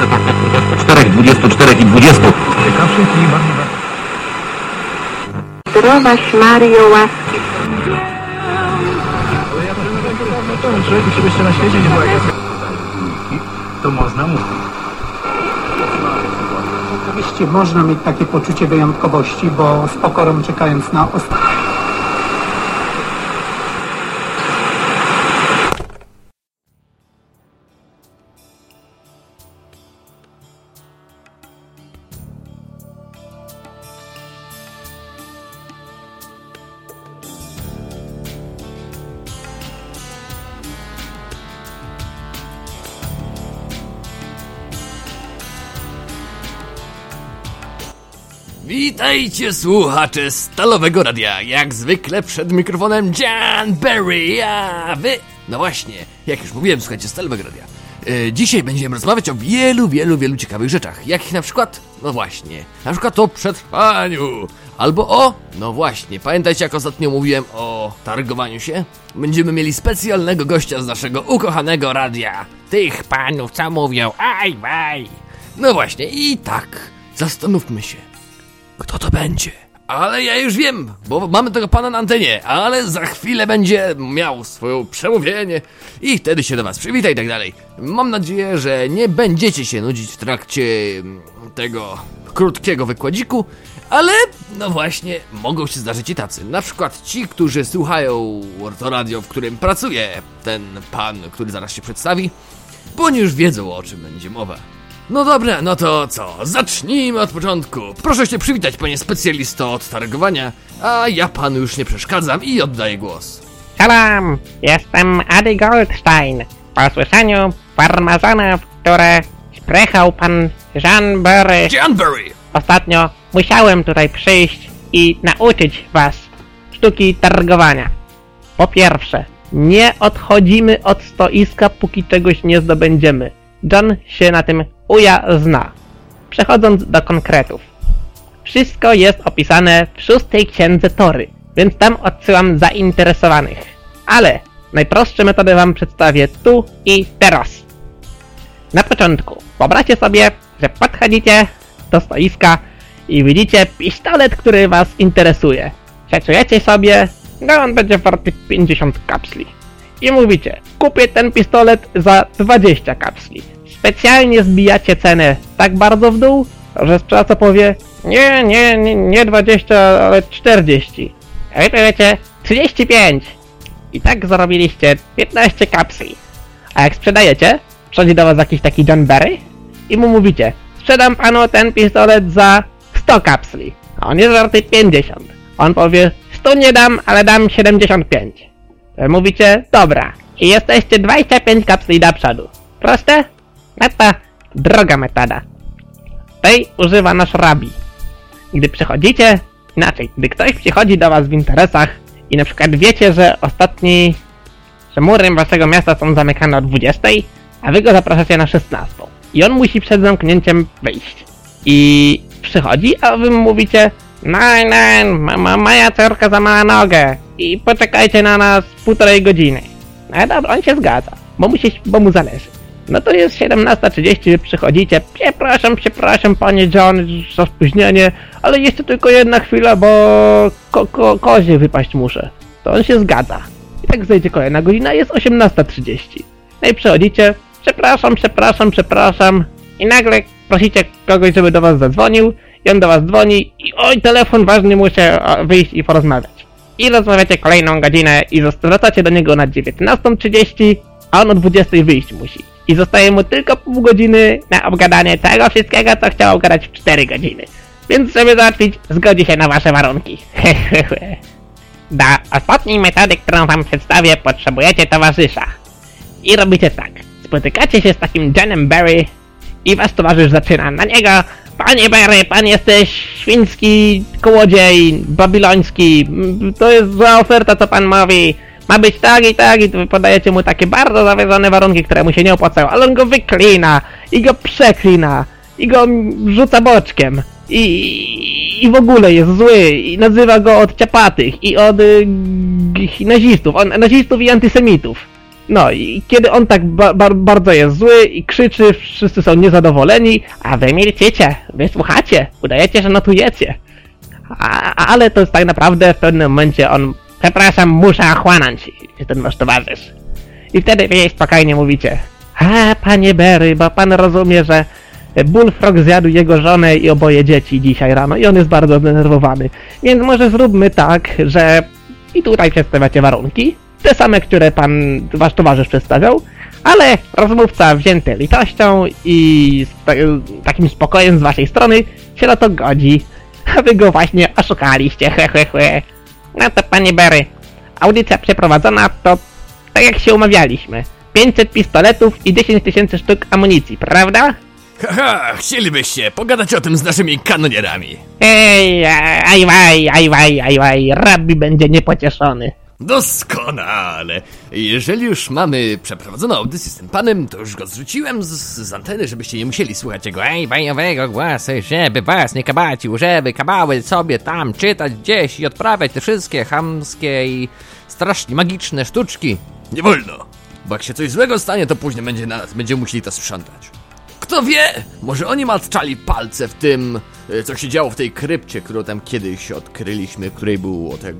4, 24 i 20. Ciekawszych i bardziej... Zdrowaś Mario łaski Ale ja to człowieku, żeby jeszcze na świecie nie To można mówić. Oczywiście można mieć takie poczucie wyjątkowości, bo z pokorą czekając na ostatnie. Witajcie słuchacze Stalowego Radia. Jak zwykle przed mikrofonem Jan Berry, a wy... No właśnie, jak już mówiłem, słuchajcie Stalowego Radia. E, dzisiaj będziemy rozmawiać o wielu, wielu, wielu ciekawych rzeczach. Jakich na przykład, no właśnie, na przykład o przetrwaniu. Albo o, no właśnie, pamiętajcie jak ostatnio mówiłem o targowaniu się? Będziemy mieli specjalnego gościa z naszego ukochanego radia. Tych panów, co mówią, aj, aj. No właśnie, i tak, zastanówmy się. Kto to będzie? Ale ja już wiem, bo mamy tego pana na antenie, ale za chwilę będzie miał swoje przemówienie i wtedy się do was przywita i tak dalej. Mam nadzieję, że nie będziecie się nudzić w trakcie mm, tego krótkiego wykładziku, ale no właśnie, mogą się zdarzyć i tacy. Na przykład ci, którzy słuchają to radio, w którym pracuje ten pan, który zaraz się przedstawi, bo oni już wiedzą o czym będzie mowa. No dobra, no to co? Zacznijmy od początku. Proszę się przywitać, panie specjalisto od targowania, a ja panu już nie przeszkadzam i oddaję głos. Salam, jestem Adi Goldstein. Po słyszeniu farmazonów, które sprechał pan Jean Burry, Janbury! ostatnio musiałem tutaj przyjść i nauczyć was sztuki targowania. Po pierwsze, nie odchodzimy od stoiska, póki czegoś nie zdobędziemy. John się na tym uja zna. Przechodząc do konkretów. Wszystko jest opisane w szóstej księdze Tory, więc tam odsyłam zainteresowanych. Ale najprostsze metody wam przedstawię tu i teraz. Na początku wyobraźcie sobie, że podchodzicie do stoiska i widzicie pistolet, który was interesuje. Szacujecie sobie, no on będzie warty 50 kapsli. I mówicie, kupię ten pistolet za 20 kapsli. Specjalnie zbijacie cenę tak bardzo w dół, że sprzedawca powie nie, nie, nie, nie 20, ale 40. A wy powiecie 35. I tak zarobiliście 15 kapsli. A jak sprzedajecie, przychodzi do was jakiś taki John Berry i mu mówicie sprzedam panu ten pistolet za 100 kapsli. A on jest warty 50. On powie 100 nie dam, ale dam 75. To Mówicie, dobra. I jesteście 25 kapsli do przodu. Proste? To droga metoda. Tej używa nasz rabi. Gdy przychodzicie, inaczej, gdy ktoś przychodzi do was w interesach i na przykład wiecie, że ostatni, że mury waszego miasta są zamykane o 20, a wy go zapraszacie na 16. I on musi przed zamknięciem wyjść. I przychodzi, a wy mu mówicie Nein, nein, ma, moja córka złamała nogę i poczekajcie na nas półtorej godziny. No dobra, on się zgadza, bo mu, bo mu zależy. No to jest 17.30, wy przychodzicie, przepraszam, przepraszam panie John za spóźnienie, ale jeszcze tylko jedna chwila, bo ko, ko, kozie wypaść muszę. To on się zgadza. I tak zejdzie kolejna godzina, jest 18.30. No i przychodzicie, przepraszam, przepraszam, przepraszam i nagle prosicie kogoś, żeby do was zadzwonił i on do was dzwoni i oj, telefon ważny, muszę wyjść i porozmawiać. I rozmawiacie kolejną godzinę i zwracacie do niego na 19.30, a on o 20.00 wyjść musi. I zostaje mu tylko pół godziny na obgadanie tego wszystkiego, co chciał obgadać w 4 godziny. Więc żeby załatwić, zgodzi się na wasze warunki. Do ostatniej metody, którą wam przedstawię, potrzebujecie towarzysza. I robicie tak. Spotykacie się z takim Johnem Berry i wasz towarzysz zaczyna na niego Panie Berry, pan jesteś świński kołodziej, babiloński, to jest zła oferta, co pan mówi. Ma być tak i tak i podajecie mu takie bardzo zawiedzone warunki, które mu się nie opłacają, ale on go wyklina i go przeklina i go rzuca boczkiem i, i w ogóle jest zły i nazywa go od ciapatych i od y, nazistów, on, nazistów i antysemitów. No i kiedy on tak ba ba bardzo jest zły i krzyczy, wszyscy są niezadowoleni, a wy milczycie, wy słuchacie, udajecie, że notujecie. A, ale to jest tak naprawdę w pewnym momencie on, przepraszam, muszę chłanąć, ten wasz towarzysz. I wtedy wy jej spokojnie mówicie, a panie Berry, bo pan rozumie, że Bullfrog zjadł jego żonę i oboje dzieci dzisiaj rano i on jest bardzo zdenerwowany. Więc może zróbmy tak, że i tutaj przedstawiacie warunki, te same, które pan, wasz towarzysz przedstawiał, ale rozmówca wzięty litością i takim spokojem z waszej strony się na to godzi. A wy go właśnie oszukaliście, he he he. No to panie Berry, audycja przeprowadzona to tak jak się umawialiśmy. 500 pistoletów i 10 tysięcy sztuk amunicji, prawda? Haha, chcielibyście pogadać o tym z naszymi kanonierami. Ej, ajwaj, ajwaj, ajwaj, rabbi będzie niepocieszony. Doskonale. Jeżeli już mamy przeprowadzoną audycję z tym panem, to już go zrzuciłem z, z anteny, żebyście nie musieli słuchać jego ej, bajowego głosu, żeby was nie kabacił, żeby kabały sobie tam czytać gdzieś i odprawiać te wszystkie chamskie i strasznie magiczne sztuczki. Nie wolno, bo jak się coś złego stanie, to później będzie nas, będziemy musieli to sprzątać. Kto wie, może oni matczali palce w tym, e, co się działo w tej krypcie, którą tam kiedyś odkryliśmy, której było tak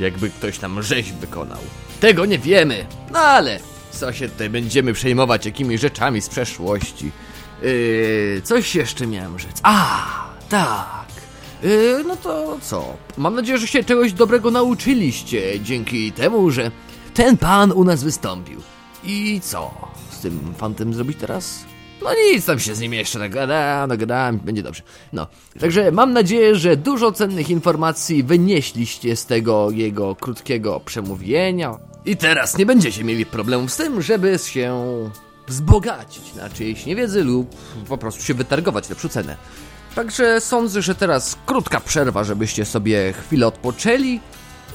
jakby ktoś tam rzeź wykonał. Tego nie wiemy, no ale co się tutaj będziemy przejmować jakimiś rzeczami z przeszłości. Yy, coś jeszcze miałem rzec. A, tak. Yy, no to co? Mam nadzieję, że się czegoś dobrego nauczyliście dzięki temu, że ten pan u nas wystąpił. I co? Z tym fantem zrobić teraz? No nic, tam się z nim jeszcze nagadałem, nagadałem, będzie dobrze. No, także mam nadzieję, że dużo cennych informacji wynieśliście z tego jego krótkiego przemówienia. I teraz nie będziecie mieli problemów z tym, żeby się wzbogacić na czyjejś niewiedzy lub po prostu się wytargować lepszą cenę. Także sądzę, że teraz krótka przerwa, żebyście sobie chwilę odpoczęli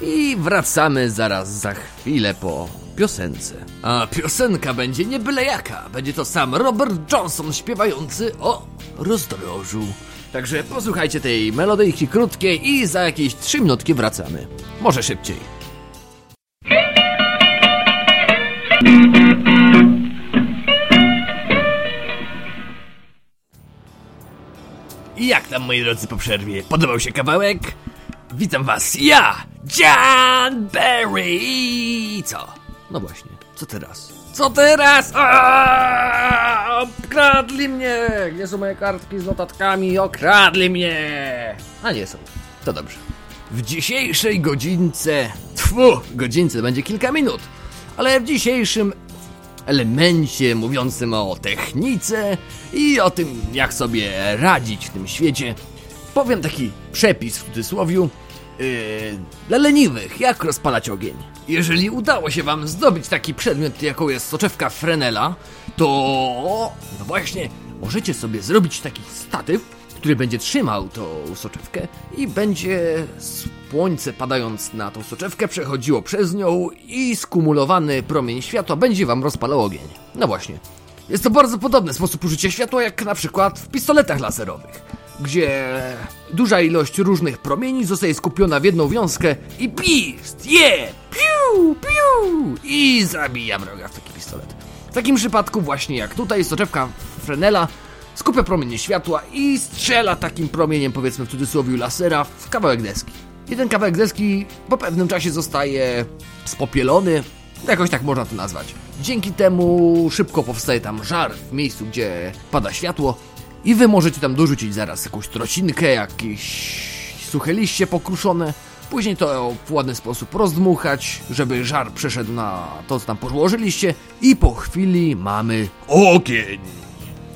i wracamy zaraz za chwilę po piosence. A piosenka będzie nie byle jaka. Będzie to sam Robert Johnson śpiewający o rozdrożu. Także posłuchajcie tej melodyjki krótkiej i za jakieś 3 minutki wracamy. Może szybciej. I jak tam moi drodzy po przerwie? Podobał się kawałek? Witam was, ja, John Barry co? No właśnie, co teraz? Co teraz? Aaaa! Okradli mnie! Gdzie są moje kartki z notatkami? Okradli mnie! A nie są. To dobrze. W dzisiejszej godzince... Tfu, godzince będzie kilka minut. Ale w dzisiejszym elemencie mówiącym o technice i o tym, jak sobie radzić w tym świecie, powiem taki przepis w cudzysłowiu yy, dla leniwych, jak rozpalać ogień. Jeżeli udało się wam zdobyć taki przedmiot, jaką jest soczewka Frenela, to no właśnie możecie sobie zrobić taki statyw, który będzie trzymał tą soczewkę i będzie słońce padając na tą soczewkę przechodziło przez nią i skumulowany promień światła będzie wam rozpalał ogień. No właśnie. Jest to bardzo podobny sposób użycia światła jak na przykład w pistoletach laserowych, gdzie duża ilość różnych promieni zostaje skupiona w jedną wiązkę i pist, je, yeah, piu, piu i zabija wroga w taki pistolet. W takim przypadku właśnie jak tutaj soczewka Frenela skupia promienie światła i strzela takim promieniem, powiedzmy w cudzysłowie lasera, w kawałek deski. I ten kawałek deski po pewnym czasie zostaje spopielony, jakoś tak można to nazwać. Dzięki temu szybko powstaje tam żar w miejscu, gdzie pada światło i wy możecie tam dorzucić zaraz jakąś trocinkę, jakieś suche liście pokruszone, później to w ładny sposób rozdmuchać, żeby żar przeszedł na to, co tam położyliście i po chwili mamy ogień.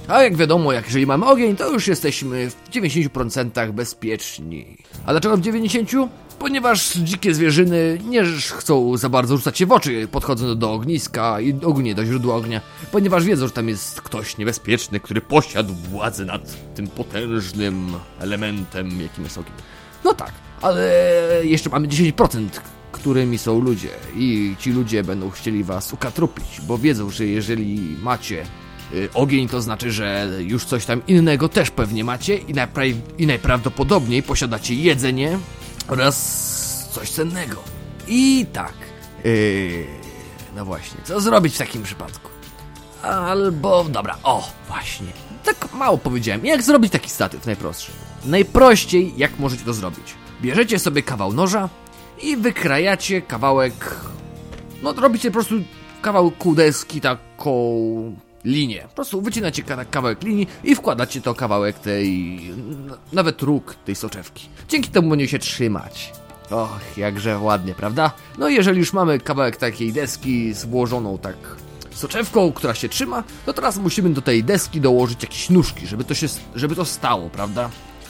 A jak wiadomo, jak jeżeli mamy ogień, to już jesteśmy w 90% bezpieczni. A dlaczego w 90%? Ponieważ dzikie zwierzyny nie chcą za bardzo rzucać się w oczy, podchodząc do ogniska i ogólnie do źródła ognia, ponieważ wiedzą, że tam jest ktoś niebezpieczny, który posiadł władzę nad tym potężnym elementem, jakim jest ogień. No tak, ale jeszcze mamy 10%, którymi są ludzie i ci ludzie będą chcieli was ukatrupić, bo wiedzą, że jeżeli macie y, ogień, to znaczy, że już coś tam innego też pewnie macie i, najpra- i najprawdopodobniej posiadacie jedzenie oraz coś cennego. I tak, yy, no właśnie, co zrobić w takim przypadku? Albo, dobra, o, właśnie. Tak mało powiedziałem. Jak zrobić taki statyw najprostszy? Najprościej, jak możecie to zrobić. Bierzecie sobie kawał noża i wykrajacie kawałek. No, robicie po prostu kawał deski taką linię. Po prostu wycinacie ka- kawałek linii i wkładacie to kawałek tej. nawet róg tej soczewki. Dzięki temu będzie się trzymać. Och, jakże ładnie, prawda? No jeżeli już mamy kawałek takiej deski złożoną tak soczewką, która się trzyma, to teraz musimy do tej deski dołożyć jakieś nóżki, żeby to się, żeby to stało, prawda?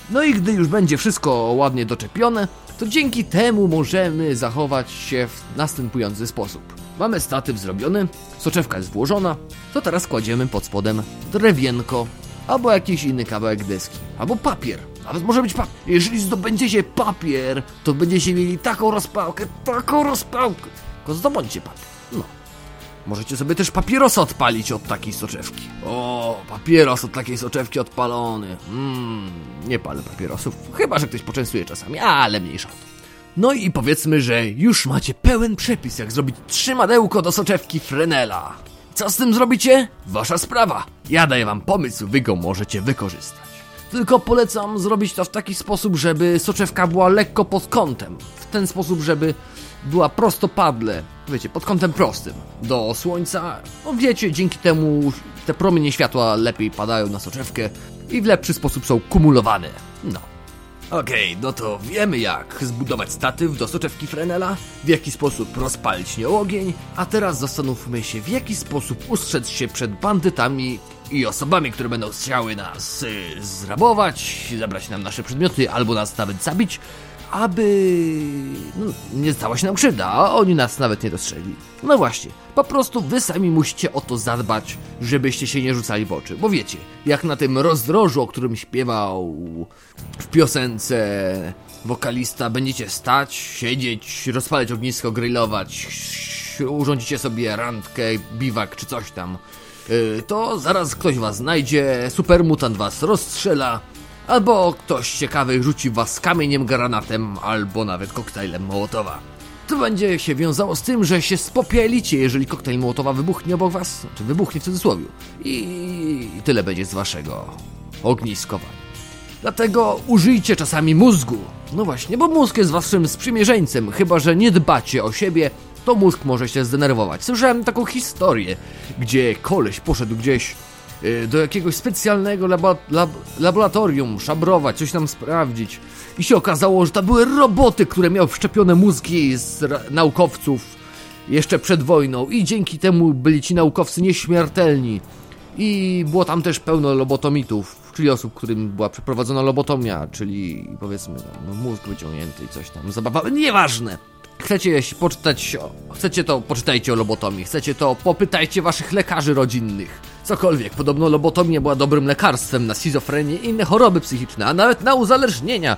No i gdy już będzie wszystko ładnie doczepione, to dzięki temu możemy zachować się w następujący sposób. Mamy statyw zrobiony, soczewka jest włożona, to teraz kładziemy pod spodem drewienko albo jakiś inny kawałek deski, albo papier. Nawet może być papier. Jeżeli zdobędziecie papier, to będziecie mieli taką rozpałkę, taką rozpałkę. Tylko zdobądźcie papier. No. Możecie sobie też papierosa odpalić od takiej soczewki. O, papieros od takiej soczewki odpalony. Mmm, nie palę papierosów. Chyba, że ktoś poczęstuje czasami, ale mniejsza o to. No i powiedzmy, że już macie pełen przepis, jak zrobić trzymadełko do soczewki Frenela. Co z tym zrobicie? Wasza sprawa. Ja daję wam pomysł, wy go możecie wykorzystać. Tylko polecam zrobić to w taki sposób, żeby soczewka była lekko pod kątem. W ten sposób, żeby była prostopadle, wiecie, pod kątem prostym do słońca. No wiecie, dzięki temu te promienie światła lepiej padają na soczewkę i w lepszy sposób są kumulowane. No. Okej, no to wiemy jak zbudować statyw do soczewki Frenela, w jaki sposób rozpalić nią ogień, a teraz zastanówmy się w jaki sposób ustrzec się przed bandytami i osobami, które będą chciały nas y, zrabować, zabrać nam nasze przedmioty albo nas nawet zabić, aby no, nie stała się nam krzywda, a oni nas nawet nie dostrzegli. No właśnie, po prostu wy sami musicie o to zadbać, żebyście się nie rzucali w oczy. Bo wiecie, jak na tym rozdrożu, o którym śpiewał w piosence wokalista, będziecie stać, siedzieć, rozpalać ognisko, grillować, urządzicie sobie randkę, biwak czy coś tam, yy, to zaraz ktoś was znajdzie, supermutant was rozstrzela, albo ktoś ciekawy rzuci was kamieniem, granatem, albo nawet koktajlem Mołotowa. To będzie się wiązało z tym, że się spopielicie, jeżeli koktajl Mołotowa wybuchnie obok was, czy wybuchnie w cudzysłowie. I tyle będzie z waszego ogniskowania. Dlatego użyjcie czasami mózgu. No właśnie, bo mózg jest waszym sprzymierzeńcem, chyba że nie dbacie o siebie, to mózg może się zdenerwować. Słyszałem taką historię, gdzie koleś poszedł gdzieś do jakiegoś specjalnego labo lab laboratorium, szabrować, coś tam sprawdzić. I się okazało, że to były roboty, które miały wszczepione mózgi z naukowców jeszcze przed wojną i dzięki temu byli ci naukowcy nieśmiertelni. I było tam też pełno lobotomitów, czyli osób, którym była przeprowadzona lobotomia, czyli powiedzmy no, mózg wyciągnięty i coś tam. Zabawa, nieważne. Chcecie poczytać, chcecie to, poczytajcie o lobotomii, chcecie to, popytajcie waszych lekarzy rodzinnych. Cokolwiek, podobno lobotomia była dobrym lekarstwem na schizofrenię i inne choroby psychiczne, a nawet na uzależnienia.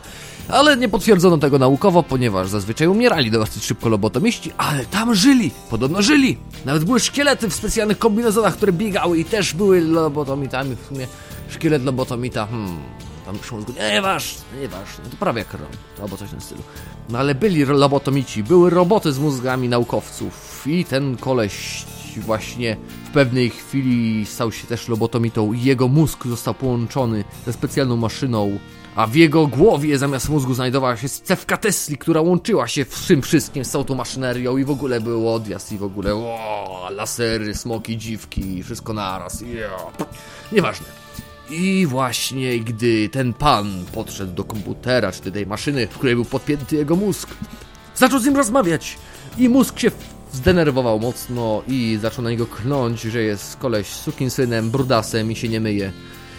Ale nie potwierdzono tego naukowo, ponieważ zazwyczaj umierali dosyć szybko lobotomiści, ale tam żyli, podobno żyli. Nawet były szkielety w specjalnych kombinezonach, które biegały i też były lobotomitami. W sumie szkielet lobotomita, hmm, tam przy mózgu, nieważne, nieważne, to prawie jak robot, albo coś w tym stylu. No ale byli lobotomici, były roboty z mózgami naukowców i ten koleś właśnie w pewnej chwili stał się też lobotomitą jego mózg został połączony ze specjalną maszyną, a w jego głowie zamiast mózgu znajdowała się cewka Tesli, która łączyła się w tym wszystkim z tą maszynerią i w ogóle był odjazd i w ogóle o, lasery, smoki, dziwki, wszystko naraz. Ja. Nieważne. I właśnie gdy ten pan podszedł do komputera, czy tej maszyny, w której był podpięty jego mózg, zaczął z nim rozmawiać. I mózg się zdenerwował mocno i zaczął na niego klnąć, że jest koleś synem, brudasem i się nie myje.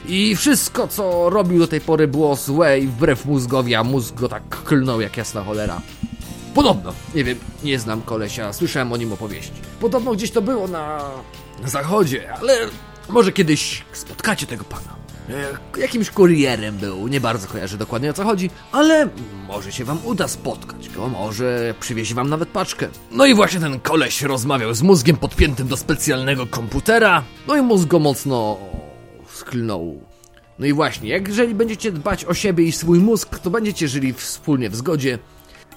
I wszystko, co robił do tej pory było złe i wbrew mózgowi, a mózg go tak klnął jak jasna cholera. Podobno, nie wiem, nie znam kolesia, słyszałem o nim opowieści. Podobno gdzieś to było na, na zachodzie, ale może kiedyś spotkacie tego pana. E, Jakimś kurierem był, nie bardzo kojarzę dokładnie o co chodzi, ale może się wam uda spotkać go, może przywiezie wam nawet paczkę. No i właśnie ten koleś rozmawiał z mózgiem podpiętym do specjalnego komputera, no i mózg go mocno sklnął. No i właśnie, jak jeżeli będziecie dbać o siebie i swój mózg, to będziecie żyli wspólnie w zgodzie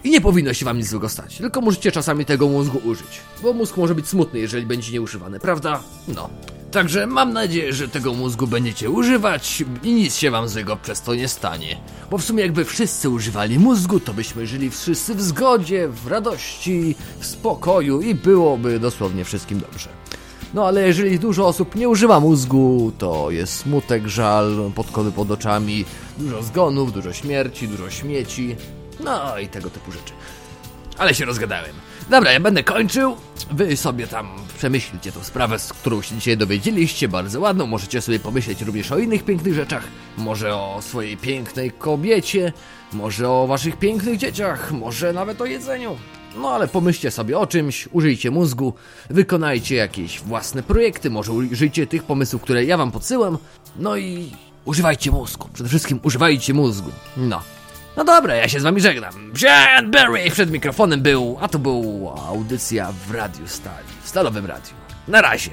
I nie powinno się wam nic złego stać, tylko możecie czasami tego mózgu użyć. Bo mózg może być smutny, jeżeli będzie nieużywany, prawda? No. Także mam nadzieję, że tego mózgu będziecie używać i nic się wam złego przez to nie stanie. Bo w sumie jakby wszyscy używali mózgu, to byśmy żyli wszyscy w zgodzie, w radości, w spokoju i byłoby dosłownie wszystkim dobrze. No ale jeżeli dużo osób nie używa mózgu, to jest smutek, żal, podkody pod oczami, dużo zgonów, dużo śmierci, dużo śmieci, no i tego typu rzeczy. Ale się rozgadałem. Dobra, ja będę kończył. Wy sobie tam przemyślcie tą sprawę, z którą się dzisiaj dowiedzieliście, bardzo ładną. Możecie sobie pomyśleć również o innych pięknych rzeczach. Może o swojej pięknej kobiecie, może o waszych pięknych dzieciach, może nawet o jedzeniu. No ale pomyślcie sobie o czymś, użyjcie mózgu, wykonajcie jakieś własne projekty, może użyjcie tych pomysłów, które ja wam podsyłam. No i używajcie mózgu. Przede wszystkim używajcie mózgu. No. No dobra, ja się z wami żegnam. Jan Berry przed mikrofonem był, a to była audycja w Radiu Stali, w Stalowym Radiu. Na razie.